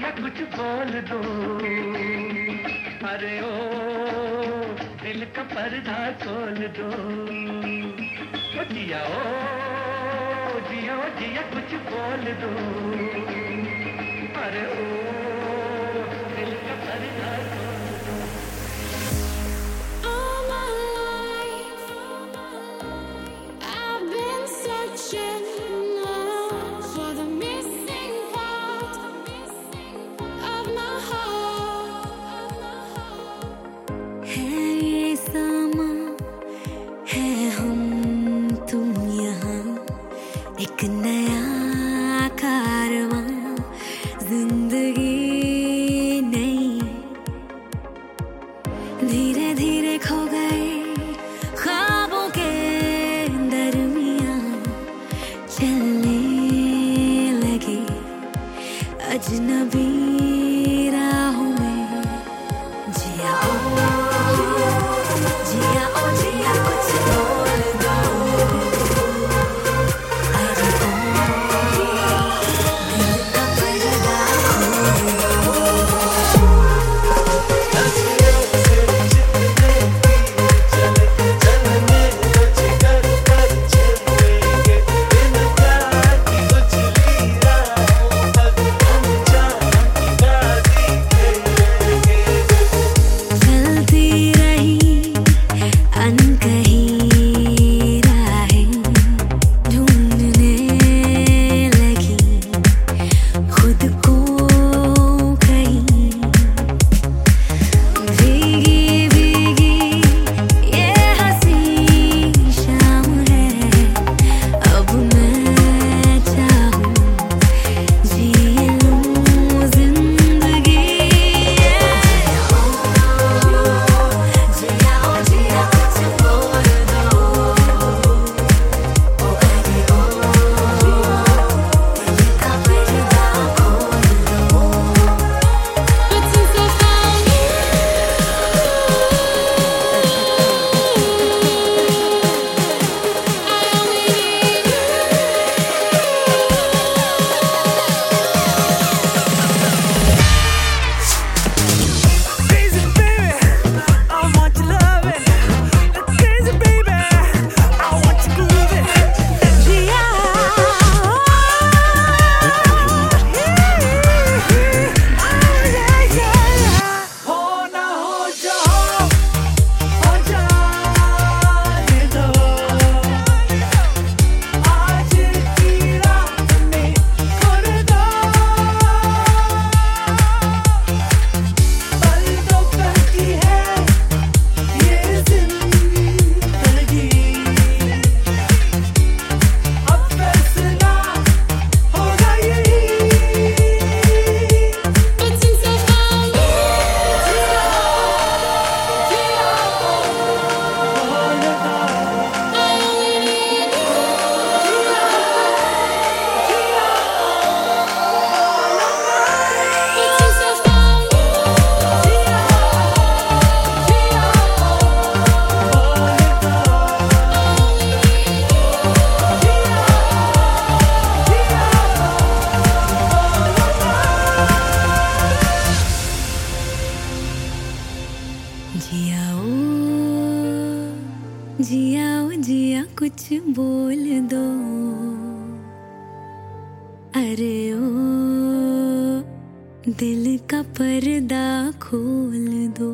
जिया कुछ बोल दो। अरे ओ, दिल का पर्दा खोल दो। ओ जिया ओ जिया ओ जिया, कुछ बोल दो। अरे ओ be जियाओ जिया कुछ बोल दो। अरे ओ दिल का पर्दा खोल दो।